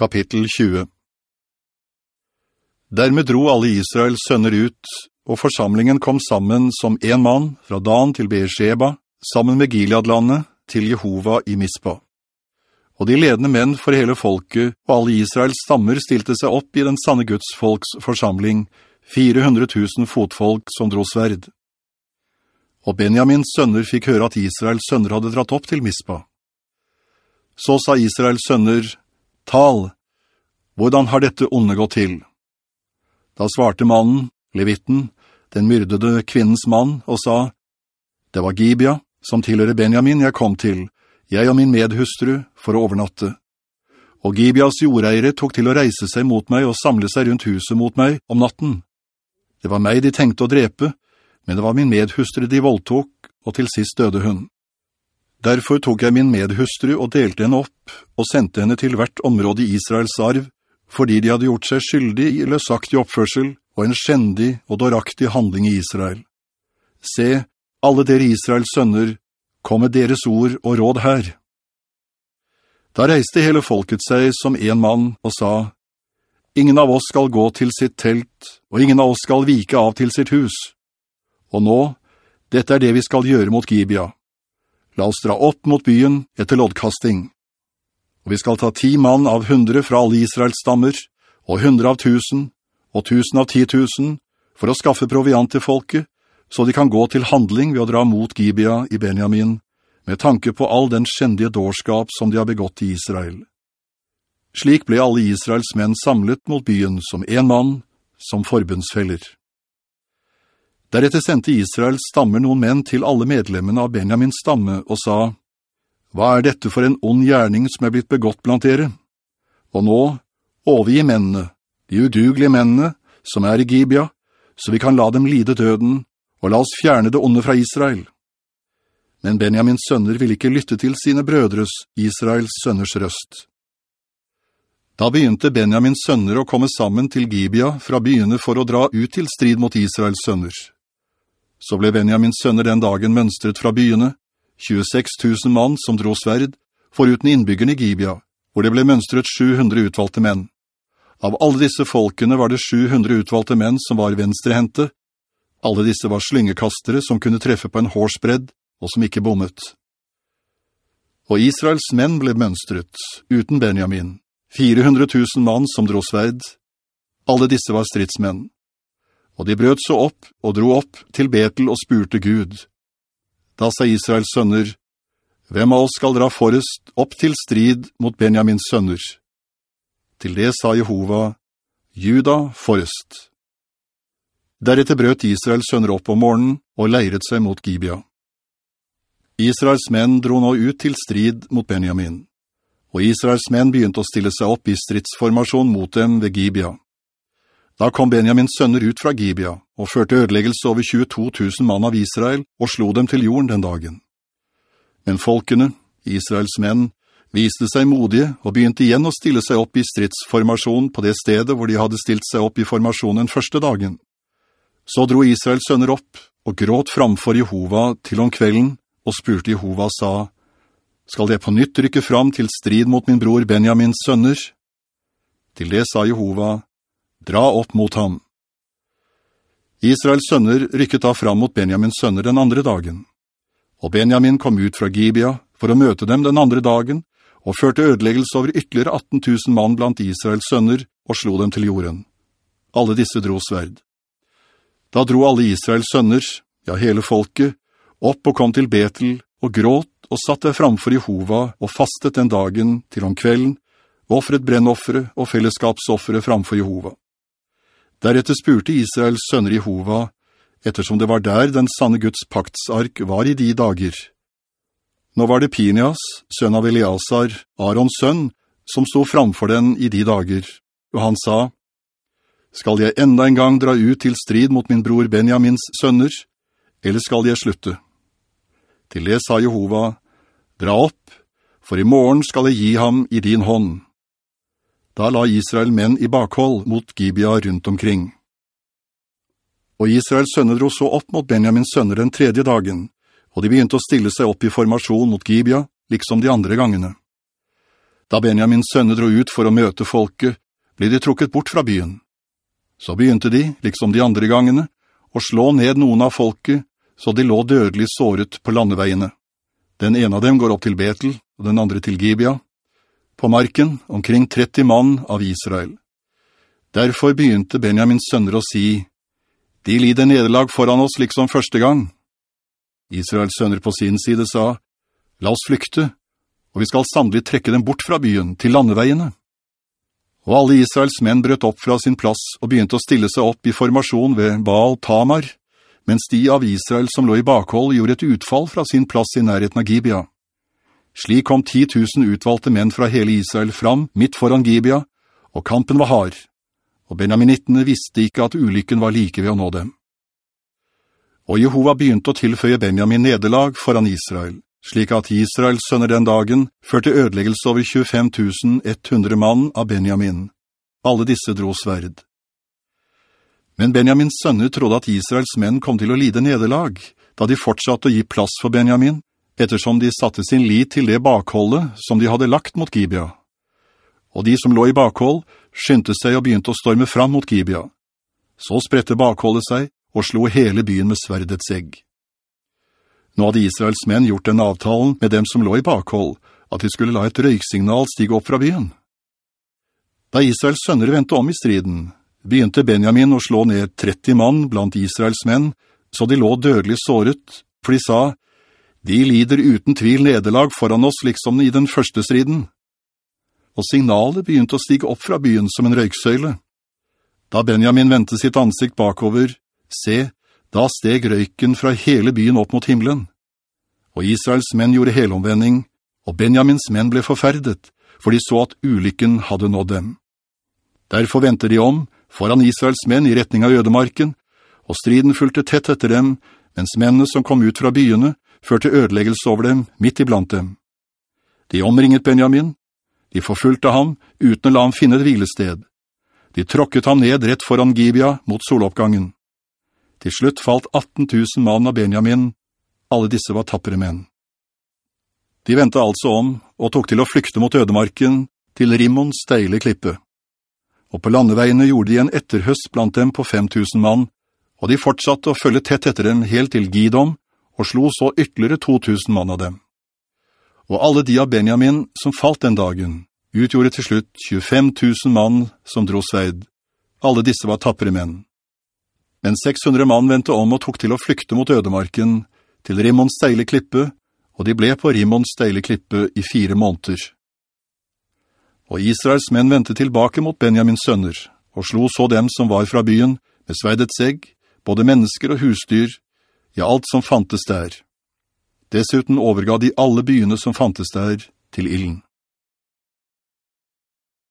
Kapittel 20 Dermed dro alle Israels sønner ut, og forsamlingen kom sammen som en mann fra Dan til Beersheba, sammen med Gileadlandet til Jehova i Mispa. Og de ledende menn for hele folket og alle Israels stammer stilte seg opp i den sanne Guds folks forsamling, 400 000 fotfolk som dro sverd. Og Benjamins sønner fikk høre at Israels sønner hadde dratt opp til Mispa. Så sa Israels sønner, «Tal, hvordan har dette onde gått til?» Da svarte mannen, Levitten, den myrdede kvinnens mann, og sa, «Det var Gibia, som tilhører Benjamin, jeg kom til, jeg og min medhustru, for å overnatte. Og Gibias jordeiere tok til å reise seg mot meg og samle seg rundt huset mot meg om natten. Det var meg de tenkte å drepe, men det var min medhustru de voldtok, og til sist døde hun. Derfor tok jeg min medhustru og delte henne opp, og sendte henne til hvert område i Israels arv, fordi de hadde gjort seg skyldig i løsaktig oppførsel og en skjendig og dåraktig handling i Israel. Se, alle dere Israels sønner, kom med deres ord og råd her. Da reiste hele folket seg som en mann og sa, «Ingen av oss skal gå til sitt telt, og ingen av oss skal vike av til sitt hus. Og nå, dette er det vi skal gjøre mot Gibia. La oss dra opp mot byen etter loddkasting. Og vi skal ta ti mann av hundre fra alle Israels stammer, og hundre av tusen, og tusen av ti tusen, for å skaffe proviant til folket, så de kan gå til handling ved å dra mot Gibea i Benjamin, med tanke på all den skjendige dårskap som de har begått i Israel. Slik ble alle Israels menn samlet mot byen som en mann, som forbundsfeller. Deretter sendte Israels stammer noen menn til alle medlemmene av Benjamins stamme og sa, «Hva er dette for en ond gjerning som er blitt begått blant dere? Og nå, overgi mennene, de udugelige mennene, som er i Gibia, så vi kan la dem lide døden, og la oss fjerne det onde fra Israel.» Men Benjamins sønner ville ikke lytte til sine brødres, Israels sønners røst. Da begynte Benjamins sønner å komme sammen til Gibia fra byene for å dra ut til strid mot Israels sønner. Så ble Benjamins sønner den dagen mønstret fra byene, 26 000 mann som dro sverd, foruten innbyggerne i Gibia, hvor det ble mønstret 700 utvalgte menn. Av alle disse folkene var det 700 utvalgte menn som var venstrehente. Alle disse var slyngekastere som kunne treffe på en hårsbredd, og som ikke bommet. Og Israels menn ble mønstret, uten Benjamin, 400 000 mann som dro sverd. Alle disse var stridsmenn. Og de brøt så opp og dro opp til Betel og spurte Gud. Da sa Israels sønner, «Hvem av oss skal dra forrest opp til strid mot Benjamins sønner?» Til det sa Jehova, «Juda forrest.» Deretter brøt Israels sønner opp om morgenen og leiret seg mot Gibea. Israels menn dro nå ut til strid mot Benjamin, og Israels menn begynte å stille seg opp i stridsformasjon mot dem ved Gibia. Da kom Benjamins sønner ut fra Gibea, og førte ødeleggelse over 22 000 mann av Israel og slo dem til jorden den dagen. Men folkene, Israels menn, viste seg modige og begynte igjen å stille seg opp i stridsformasjon på det stedet hvor de hadde stilt seg opp i formasjonen første dagen. Så dro Israels sønner opp og gråt framfor Jehova til om kvelden og spurte Jehova sa, «Skal det på nytt rykke fram til strid mot min bror Benjamins sønner?» Til det sa Jehova, dra opp mot ham. Israels sønner rykket da fram mot Benjamins sønner den andre dagen. Og Benjamin kom ut fra Gibea for å møte dem den andre dagen, og førte ødeleggelse over ytterligere 18 000 mann blant Israels sønner, og slo dem til jorden. Alle disse dro sverd. Da dro alle Israels sønner, ja hele folket, opp og kom til Betel, og gråt og satt der framfor Jehova og fastet den dagen til om kvelden, og offret brennoffere og fellesskapsoffere framfor Jehova. Deretter spurte Israels sønner Jehova, ettersom det var der den sanne Guds paktsark var i de dager. Nå var det Pinias, sønn av Eliasar, Arons sønn, som stod framfor den i de dager, og han sa, «Skal jeg enda en gang dra ut til strid mot min bror Benjamins sønner, eller skal jeg slutte?» Til det sa Jehova, «Dra opp, for i morgen skal jeg gi ham i din hånd.» Da la Israel menn i bakhold mot Gibea rundt omkring. Og Israels sønner dro så opp mot Benjamins sønner den tredje dagen, og de begynte å stille seg opp i formasjon mot Gibea, liksom de andre gangene. Da Benjamins sønner dro ut for å møte folket, ble de trukket bort fra byen. Så begynte de, liksom de andre gangene, å slå ned noen av folket, så de lå dødelig såret på landeveiene. Den ene av dem går opp til Betel, og den andre til Gibia. På marken, omkring 30 mann av Israel. Derfor begynte Benjamins sønner å si, «De lider nederlag foran oss liksom første gang.» Israels sønner på sin side sa, «La oss flykte, og vi skal sannelig trekke dem bort fra byen, til landeveiene. Og alle Israels menn brøt opp fra sin plass og begynte å stille seg opp i formasjon ved Baal Tamar, mens de av Israel som lå i bakhold gjorde et utfall fra sin plass i nærheten av Gibia. Slik kom 10 000 utvalgte menn fra hele Israel fram, midt foran Gibia, og kampen var hard, og Benjaminittene visste ikke at ulykken var like ved å nå dem. Og Jehova begynte å tilføye Benjamin nederlag foran Israel, slik at Israels sønner den dagen førte ødeleggelse over 25 100 mann av Benjamin. Alle disse dro sverd. Men Benjamins sønner trodde at Israels menn kom til å lide nederlag, da de fortsatte å gi plass for Benjamin, ettersom de satte sin lit til det bakholdet som de hadde lagt mot Gibea. Og de som lå i bakhold skyndte seg og begynte å storme fram mot Gibea. Så spredte bakholdet seg og slo hele byen med sverdets egg. Nå hadde Israels menn gjort den avtalen med dem som lå i bakhold, at de skulle la et røyksignal stige opp fra byen. Da Israels sønner ventet om i striden, begynte Benjamin å slå ned 30 mann blant Israels menn, så de lå dødelig såret, for de sa, «De lider uten tvil nederlag foran oss liksom i den første striden.» Og signalet begynte å stige opp fra byen som en røyksøyle. Da Benjamin ventet sitt ansikt bakover, se, da steg røyken fra hele byen opp mot himmelen. Og Israels menn gjorde helomvending, og Benjamins menn ble forferdet, for de så at ulykken hadde nådd dem. Derfor ventet de om, foran Israels menn i retning av ødemarken, og striden fulgte tett etter dem, mens mennene som kom ut fra byene, førte ødeleggelse over dem midt iblant dem. De omringet Benjamin, de forfulgte ham uten å la ham finne et hvilested. De tråkket ham ned rett foran Gibia mot soloppgangen. Til slutt falt 18 000 mann av Benjamin. Alle disse var tappere menn. De ventet altså om, og tok til å flykte mot ødemarken, til Rimmons steile klippe. Og på landeveiene gjorde de en etterhøst blant dem på 5 000 mann, og de fortsatte å følge tett etter dem helt til Gidom, og slo så ytterligere 2000 mann av dem. Og alle de av Benjamin som falt den dagen, utgjorde til slutt 25 000 mann som dro sveid. Alle disse var tappere menn. Men 600 mann ventet om og tok til å flykte mot ødemarken, til Rimmons steile klippe, og de ble på Rimmons steile klippe i fire måneder. Og Israels menn ventet tilbake mot Benjamins sønner, og slo så dem som var fra byen, med sveidets egg, både mennesker og husdyr, ja, alt som fantes der. Dessuten overga de alle byene som fantes der til illen.